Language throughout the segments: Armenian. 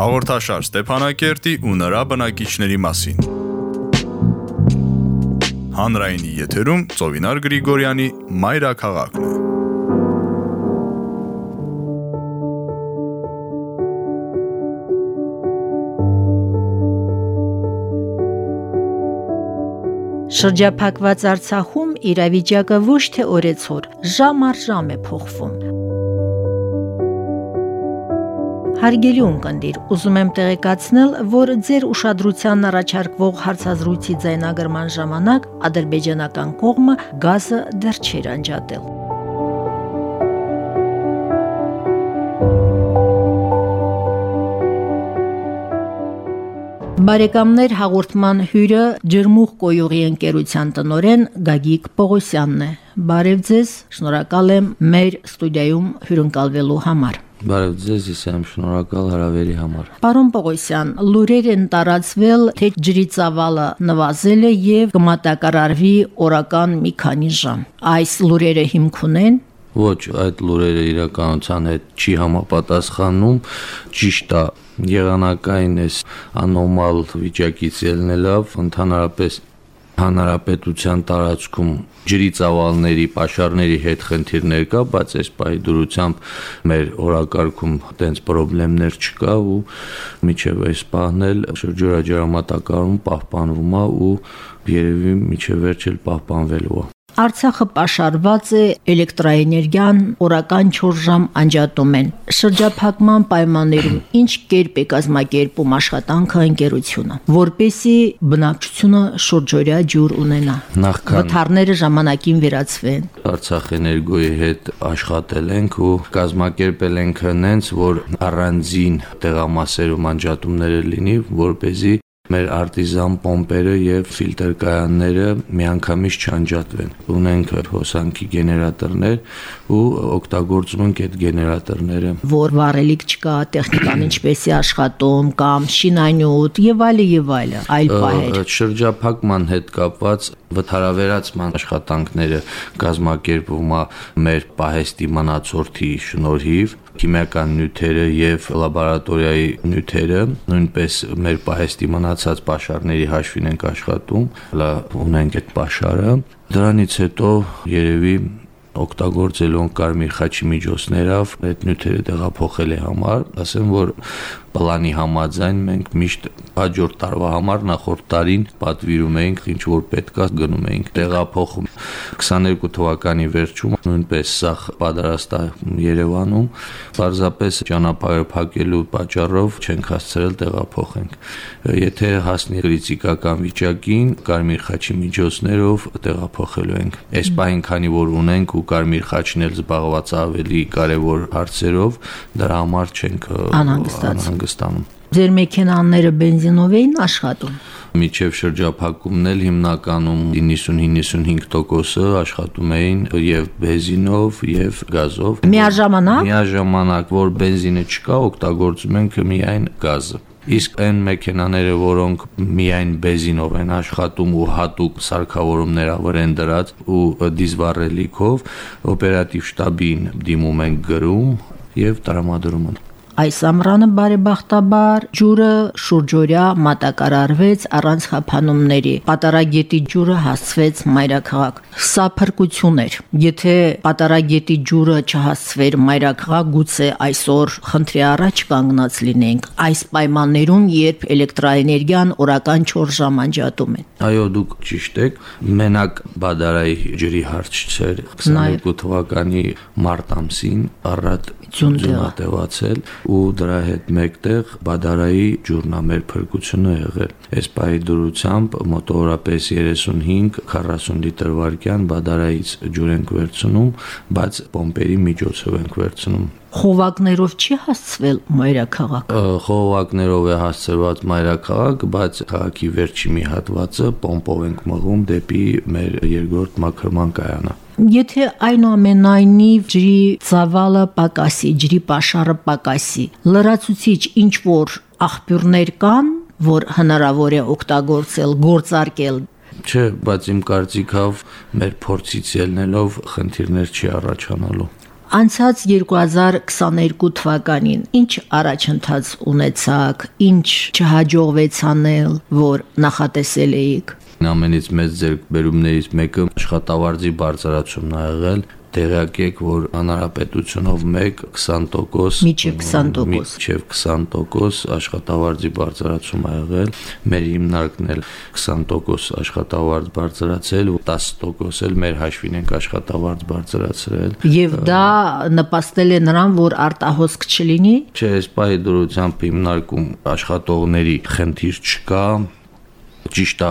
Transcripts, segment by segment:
Հաղորդաշար Ստեփանակերտի ու նրա բնակիչների մասին։ Հանրայինի եթերում Ծովինար Գրիգորյանի Մայրաքաղաքն է։ Շրջափակված Արցախում իրավիճակը ոչ թե օրեցօր, ժամ առ ժամ է փոխվում։ Հարգելի ունկնդիր, ուզում եմ տեղեկացնել, որ ձեր ուշադրության առաջարկվող հարցազրույցի ձայնագրման ժամանակ ադրբեջանական կողմը գազը դեռ չէր անջատել։ Բարեկամներ հաղորդման հյուրը Ջերմուխ կոյուղի ընկերության տնորեն Գագիկ Պողոսյանն է։ Բարև ձեզ, շնորհակալ եմ մեր ստուդիայում հյուրընկալվելու համար։ Բարև ձեզ, ես եմ շնորհակալ հրավերի համար։ Պարոն Պողոսյան, լուրեր են տարածվել, թե ջրի ծավալը նվազել է եւ կմատակարարվի օրական մի քանի ժամ։ Այս լուրերը հիմք ունեն Ոչ, այդ լուրերը իրականության հետ չի համապատասխանում։ Ճիշտ է, եղանակային էս անոմալ վիճակից ելնելով ընդհանրապես հանրապետության տարածքում ջրի ծավալների, pašարների հետ խնդիրներ կա, բայց այս պահի դուրությամբ մեր օրակարգում տենց խնդիրներ չկա ու միջև այս պահն էլ շրջորաջարամատակարարում պահպանվում է ու երևի միջև վերջ էլ պահպանվելու է։ Արցախը պաշարված է էլեկտրաէներգիան օրական 4 ժամ անջատում են։ Շրջափակման պայմաններում ինչ կերպ է կազմակերպում աշխատանքը ընկերությունը, որպեսի բնակչությունը շուրջօրյա ջուր ունենա։ վթարները ժամանակին վերացվեն։ Արցախ էներգոյի հետ աշխատել ենք ու կազմակերպել ենք հենց, որ առանձին տեղամասերում անջատումները լինի, որպեսի մեր արտիզան պոմպերը եւ ֆիլտր կայանները միանգամից չանջատվեն։ Ունենք հոսանքի գեներատորներ ու օգտագործում ենք այդ գեներատորները։ Որ վառելիք չկա, տեխնիկան ինչպես է աշխատում կամ շինանյութ եւ այլը եւ այլը, այլ պահեր։ Շրջափակման հետ կապված վթարավերացման աշխատանքները կազմակերպվում է մեր պահեստի մնացորդի շնորհիվ քիմիական նյութերը եւ լաբորատորիայի նյութերը նույնպես մեր պահեստի մնացած pašարների հաշվին ենք աշխատում, հələ ունենք այդ pašարը։ Դրանից հետո երևի օգտագործելու կարմիր խաչի միջոցներով այդ նյութերը տեղափոխել է համար, ասեմ որ պլանի համաձայն մենք միշտ հաջորդ տարվա համար նախորդ տարին պատվիրում էինք ինչ որ պետք է գնում էինք տեղափոխում 22 թվականի վերջում նույնպես սա պատրաստ է Երևանում պարզապես ճանապարհը փակելու պատճառով չենք հասցրել տեղափոխենք եթե հասնի ռիզիկական վիճակին կարմիր խաչի միջոցներով տեղափոխելու ենք այս պահին քանի որ ունենք ու կարմիր խաչն էլ զբաղված ավելի կարևոր հարցերով դրա համար չենք անհանգստանում Ձեր մեքենաները բենզինով էին աշխատում միջև շրջափակումն էլ հիմնականում 90-95%-ը աշխատում էին եւ բենզինով եւ գազով։ Միաժամանակ։ Միաժամանակ, որ բենզինը չկա, օգտագործում ենք միայն գազը։ Իսկ այն մեքենաները, որոնք միայն բենզինով են աշխատում ու հատուկ սարքավորումներ ավր են դրած ու դիզվառելիքով, օպերատիվ շտաբին դիմում են գրում եւ տրամադրում են Այս ամռանը բարեբախտաբար ջուրը շուրջօրյա մատակարարվեց առանց խափանումների։ Պատարագետի ջուրը հասցվեց մայրաքաղաք։ Սա փրկություն էր։ Եթե պատարագետի ջուրը չհասցվեր մայրաքաղաք, գուցե այսօր խնդրի առաջ կանգնած լինենք։ Այս պայմաններում, երբ էլեկտրաէներգիան օրական 4 ժամ անջատում են։ Այո, դուք ճիշտ եք։ Մենակ բադարայի ջրի հարց չէր 22 թվականի մարտ ամսին առատ ձյունտեղացել ու դրա հետ մեկտեղ բադարայի ջուրնամեր փրկությունը եղել։ Այս պահի դրությամբ մոտավորապես 35-40 լիտր վարկյան բադարայից ջուր ենք վերցնում, բայց պոմպերի միջոցով ենք վերցնում խողակներով չի հասցվել մայրաքաղաք։ Խողակներով է հասցված մայրաքաղաք, բայց քաղաքի վերջի մի հատվածը պոմպով ենք մղում դեպի մեր երկրորդ մաքրման կայանը։ Եթե այնուամենայնիվ ջրի ծավալը պակասի, ջրի pašարը պակասի, լրացուցիչ ինչ որ աղբյուրներ կան, որ հնարավոր է օգտագործել, գործարկել Չէ, բայց իմ կարծիքով մեր փորձից ելնելով խնդիրներ չի առաջանալու Անցած 2022 թվականին ինչ առաջընթաց ունեցաք, ինչ չհաջողվեց անել, որ նախատեսել էիք։ Ամենից մեծ ձեռքբերումներից մեկը աշխատավարձի բարձրացումն ա եղել տեղյակ եք, որ հանրապետությունով 1 20% միջև 20% միջև 20% աշխատավարձի բարձրացում ա եղել, մեր հիմնարկն էլ 20% աշխատավարձ բարձրացել ու 10% էլ մեր հաշվին ենք աշխատավարձ բարձրացրել։ Եվ դա նպաստել է նրան, որ արտահոսք չլինի։ Չէ, այս պահի դրությամբ հիմնարկում աշխատողների խնդիր չկա, ճիշտ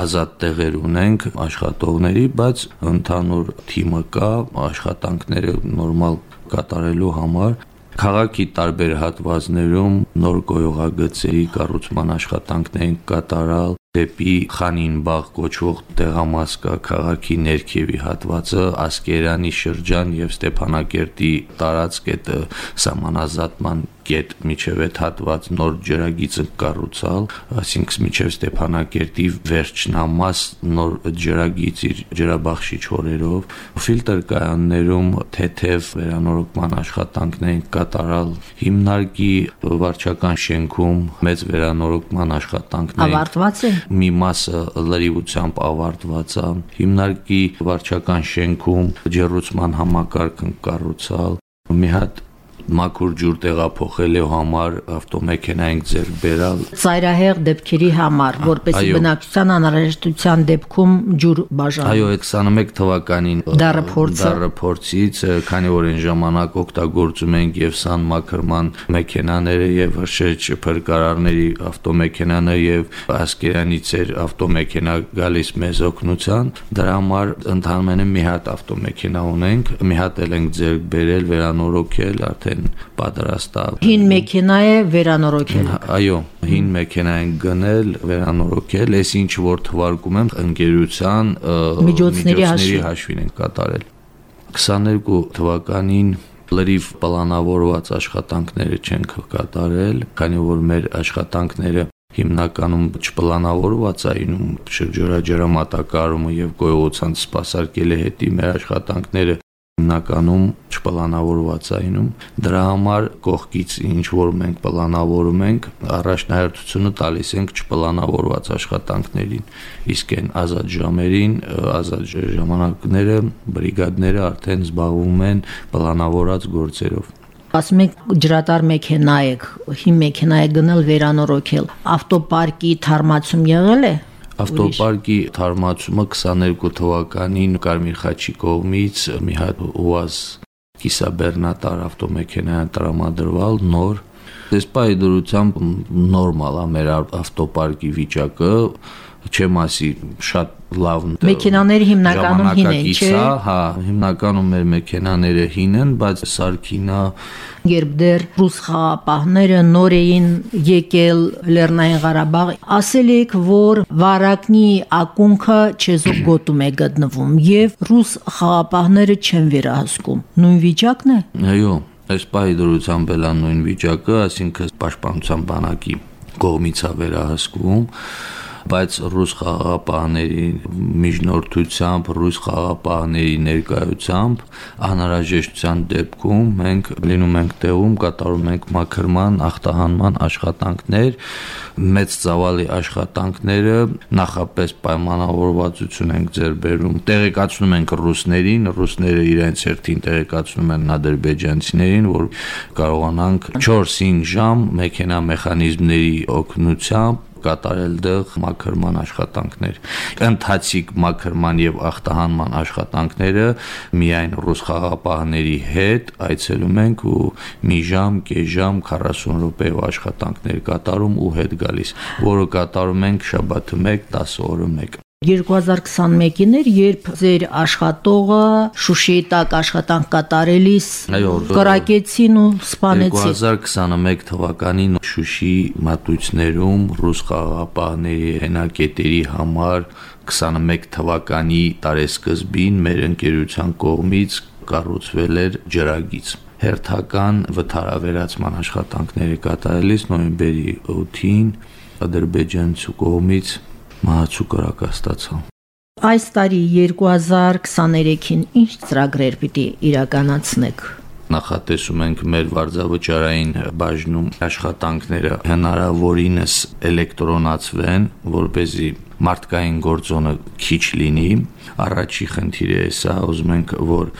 ազատ տեղեր ունենք աշխատողների, բայց ընդհանուր թիմը կա աշխատանքները նորմալ կատարելու համար Քաղաքի տարբեր հատվածներում նոր գոյողագծերի կառուցման աշխատանքներ կատարալ, դեպի Խանինբաղ կոչվող տեղամաս կա քաղաքի ներքևի հատվածը, Ասկերանի շրջան եւ Ստեփանակերտի տարածք է սահմանազատման կետ միջև այդ հատված նոր ջրագիծը կառուցալ, այսինքն միջև Ստեփանակերտի վերջնամաս նոր ջրագիծ իր ջրաբախշիչ հորերով, ֆիլտր կայաններում թեթև վերանորոգման աշխատանքներ կատարալ, հիմնարկի վարչական շենքում մեծ վերանորոգման աշխատանքներ ավարտված է։ Մի մասը լրիվությամբ ավարտված է։ Հիմնարկի վարչական շենքում ջերուցման համակարգն կառուցալ մի հատ մաքուր ջուր տեղափոխելու համար ավտոմեքենա ենք ձեռք բերալ ծայրահեղ դեպքերի համար, որպեսզի բնակչության անհրաժեշտության դեպքում ջուր բաժան։ Այո, 21 թվականին դարը փորձը դարը փորձից, քանի որ այն ժամանակ օգտագործում ենք եւ սան մաքրման մեքենաները եւ հրշեջ փրկարարների ավտոմեքենանը եւ ասկերանից էր ավտոմեքենա գալիս մեզ օգնության, դրա համար ընդհանրապես մի հատ ավտոմեքենա ունենք, մի հատ էլ ենք ձեռք բերել, վերանորոգել, արդեն են պատրաստավ։ Հին մեքենա է վերանորոգել։ Այո, հին մեքենա են գնել, վերանորոգել, այս ինչ որ թվարկում եմ ընկերության միջոցների հաշվին են կատարել։ 22 թվականին լրիվ պլանավորված աշխատանքները չենք կատարել, քանի որ մեր աշխատանքները հիմնականում չպլանավորված այնում շրջորաջրամատակարարումը եւ գոյոցան սպասարկելի հետի մեր աշխատանքները հիմնականում չպլանավորված այնում դրա համար կողքից ինչ որ մենք պլանավորում ենք առաջնահերթությունը տալիս ենք չպլանավորված աշխատանքներին իսկ այն ազատ ժամերին ազատ ժամանակները բրիգադները արդեն զբաղվում են պլանավորած գործերով ասում եք ջրատար մեքենա եք, հին մեքենա է գնել վերանորոգել։ Ավտոպարկի թարմացում եղել է Ավտոպարկի թարմացումը 22 թվականին Կարմիր խաչի կողմից մի հատ ՈՒԱԶ կիսաբեռնատար ավտոմեքենա տրամադրվալ նոր Դեսպայի դրությամբ նորմալ է մեր ավտոպարկի վիճակը, չեմ ասի շատ լավ մեքենաները հիմնականում հին են, չէ՞։ Հա, հիմնականում մեր մեքենաները հին են, բայց սարքինա երբ դեռ ռուս խաղապահները նոր էին եկել Լեռնային Ղարաբաղ, ասել եք, որ Վարակնի ակունքը չեզոք գոտում է գտնվում եւ ռուս խաղապահները չեն վերահսկում։ Նույն վիճակն է։ Այո, այս պահի դրությամբ էլ նույն վիճակը, այսինքն պաշտպանության բանակի կողմից է վերահսկվում բայց ռուս խաղապահների միջնորդությամբ, ռուս խաղապահների ներկայությամբ անհրաժեշտության դեպքում մենք լինում ենք տեղում, կատարում ենք մաքրման, ախտահանման աշխատանքներ, մեծ ծավալի աշխատանքները նախապես պայմանավորվածություն ենք ձեր բերում, տեղեկացնում ենք ռուսներին, ռուսները իրենց հերթին տեղեկացնում են ադրբեջանցիներին, որ կարողանանք 4-5 ժամ մեքենա մեխանիզմների օգնությամբ կատարել դեղ մաքրման աշխատանքներ։ Ընթացիկ մաքրման եւ ախտահանման աշխատանքները միայն ռուս խաղապահների հետ այցելում ենք ու մի ժամ, կես ժամ 40 րոպեով աշխատանքներ կատարում ու հետ գալիս, որը կատարում ենք շաբաթը 1, 10 օրը 1 2021-ին էր, երբ ձեր աշխատողը Շուշիի տակ աշխատանք կատարելիս կրակեցին ու սպանեցին։ 2021 թվականին Շուշի մատույցներում ռուս խաղապահների հենակետերի համար 21 թվականի տարեսկզբին մեր ընկերության կողմից կառուցվել էր ջրագիծ հերթական վթարավերացման աշխատանքները կատարելիս նոյեմբերի 8-ին ադրբեջանցու կողմից մահացու կրակաստացա։ Այս տարի 2023-ին ինչ ծրագրեր պիտի իրականացնեք։ նախատեսում ենք մեր վարձավճարային բաժնում աշխատանքները հնարավորինս էլեկտրոնացվեն, որ เป զի մարդկային գործոնը քիչ լինի։ Առաջի խնդիրը է սա, ուզում ենք, որ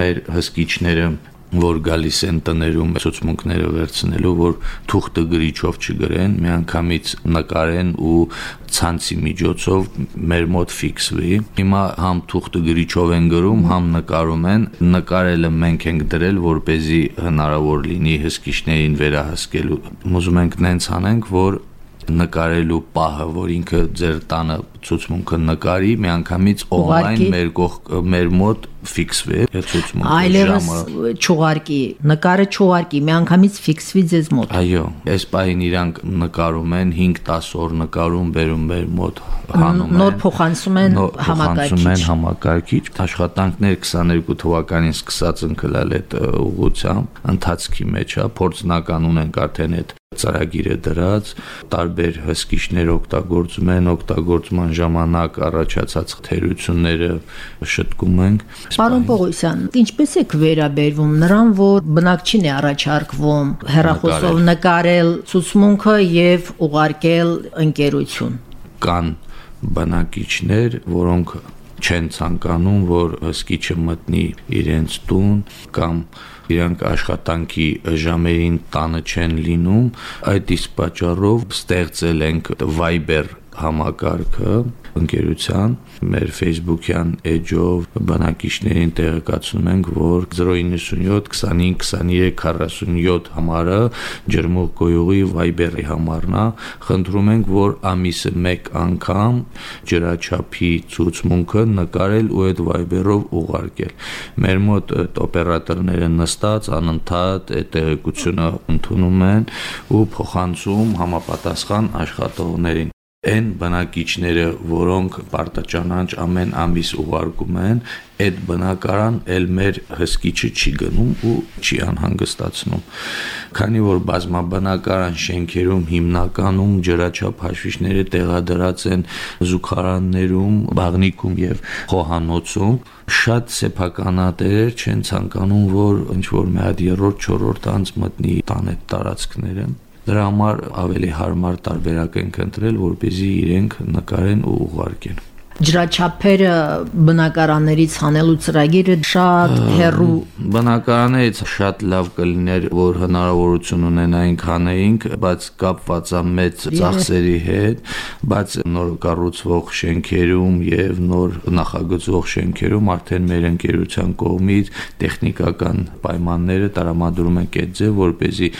մեր հսկիչները որ գալիս են տներում ցուցմունքները վերցնելու, որ թուղթը գրիչով չգրեն, միանգամից նկարեն ու ցանցի միջոցով մեր մոտ ֆիքսվի։ Հիմա համ թուղթը գրիչով են գրում, համ նկարում են, նկարելը մենք ենք դրել, որ เป զի հնարավոր լինի հսկիչներին վերահսկելու։ Ուզում ենք նենց անենք, որ նկարելու պահը, որ ինքը ձեր տանը ցուցմունքը նկարի, միանգամից on-line մեր կողք մեր մոտ ֆիքսվի այդ ցուցմունքը այլևս չուղարկի նկարը չուղարկի միանգամից ֆիքսվի ձեզ մոտ այո այս պահին իրանք նկարում են 5-10 օր նկարում բերում մեր մոտ հանում են նոր փոխանցում են համակարգիչ են համակարգիչ աշխատանքներ 22 թվականին սկսած ընկլալ այդ ուղղությամբ ընթացքի մեջ է փորձնական ունենք արդեն այդ ծրագիրը դրած տարբեր հսկիչներ օգտագործում են օգտագործման ժամանակ առաջացած թերությունները շտկում ենք Պարոն Պողոսյան, ինչպես եք վերաբերվում նրան, որ բնակչին է առաջարկվում հերախոսով նկարել ցուցմունքը եւ ուղարկել ընկերություն։ Կան բնակիչներ, որոնք չեն ցանկանում, որ հսկիչը մտնի իրենց տուն կամ իրանք աշխատանքի ժամերին տանը չեն լինում, այդ իսկ պատճառով ստեղծել ենք Viber համակարգը ընկերության մեր Facebook-յան էջով բնակիչներին տեղեկացնում ենք, որ 097 25 23 47 համարը ջերմուղ գոյուղի Viber-ի համարն է, խնդրում ենք, որ ամիսը 1 անգամ ջրաչափի ցուցմունքը նկարել ու այդ Viber-ով ուղարկել։ Մեր մոտ այդ օպերատորները նստած անընդհատ այդ տեղեկությունը ընդունում են ու փոխանցում համապատասխան աշխատողներին այն բնակիչները, որոնք պարտաճանաչ ամեն ամիս ուղարկում են, այդ բնակարան էլ մեր հսկիչը չի գնում ու չի անհանգստացնում։ Քանի որ բազմաբնակարան շենքերում հիմնականում ջրաչափ հաշվիչները տեղադրած են զուգարաններում, բաղնիքում եւ խոհանոցում, շատ սեփականատերեր չեն ցանկանում, որ ինչ որ մի հատ երրորդ, չորրորդ անց մտնի տան այդ տարածքները Դրա համար ավելի հարմար տարբերակ ենք ընտրել, որպեսզի իրենք նկարեն ու ուղարկեն ջրաչափերը բնակարաններից հանելու ծրագիրը շատ հերու բնակարաններից շատ լավ կլիներ որ հնարավորություն ունենայինք հանեինք բայց կապված է մեծ ծախսերի հետ բայց նոր կառուցվող շենքերում եւ նոր նախագծվող շենքերում արդեն մեր ընկերության կողմից տեխնիկական պայմանները տրամադրում ենք այդ ձև որպեսզի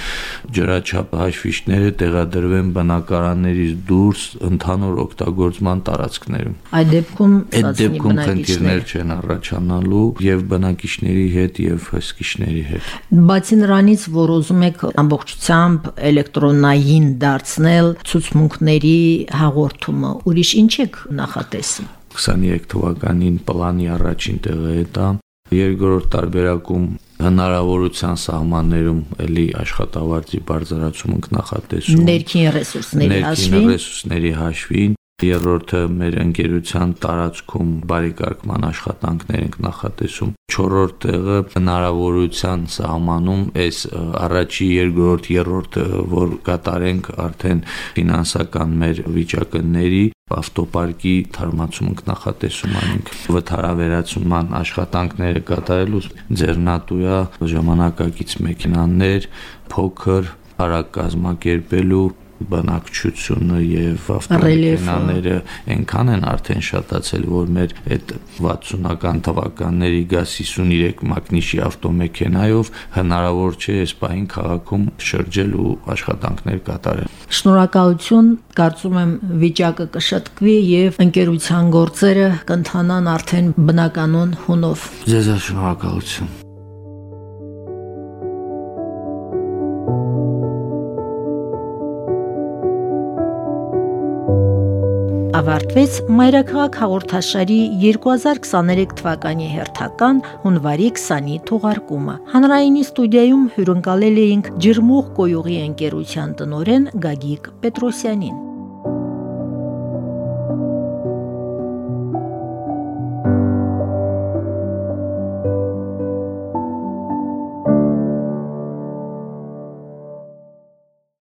ջրաչափ հաշվիչները տեղադրվեն բնակարաններից դուրս ընդհանուր օգտագործման տարածքներում Այդ դեպքում այդ դեպքում խնդիրներ չեն առաջանալու եւ բնակիչների հետ եւ հսկիչների հետ բացի նրանից որ ուզում եք ամբողջությամբ էլեկտրոնային դարձնել ցուցմունքների հաղորդումը ուրիշ ինչ եք նախատեսում 23 թվականին պլանի առաջին տեղը է դա երկրորդ տարբերակում հնարավորության սահմաններում էլի աշխատավարձի բարձրացում ենք նախատեսում ներքին ռեսուրսների հաշվին ներքին ռեսուրսների հաշվին Երրորդը մեր ընկերության տարածքում բարեկարգման աշխատանքներ ենք նախատեսում։ Չորրորդ տեղը հնարավորության սահմանում այս առաջի, երկրորդ, երրորդ որ կատարենք արդեն ֆինանսական մեր վիճակների ավտոպարկի թարմացում նախատեսում անենք վթարավերացման աշխատանքները կատարելու ձեռնատուя ժամանակակից մեքենաներ փոքր արագ կազմակերպելու բնակչությունը եւ ավտոմեքենաները այնքան են արդեն շատացել, որ մեր այդ 60-ական թվականների գազ 53 մակնիշի ավտոմեքենայով հնարավոր չէ այս պահին քաղաքում շրջել ու աշխատանքներ կատարել։ Շնորհակալություն, կարծում եմ վիճակը կշտկվի եւ ընկերության գործերը կընթանան արդեն բնականon հունով։ Ձեզ շնորհակալություն։ ավարտվեց Մայրաքաղաք հաղորդաշարի 2023 թվականի հերթական հունվարի 20-ի թողարկումը։ Հանրայինի ստուդիայում հյուրընկալել էինք Ջերմուղ կոյուղի ընկերության տնորեն Գագիկ Պետրոսյանին։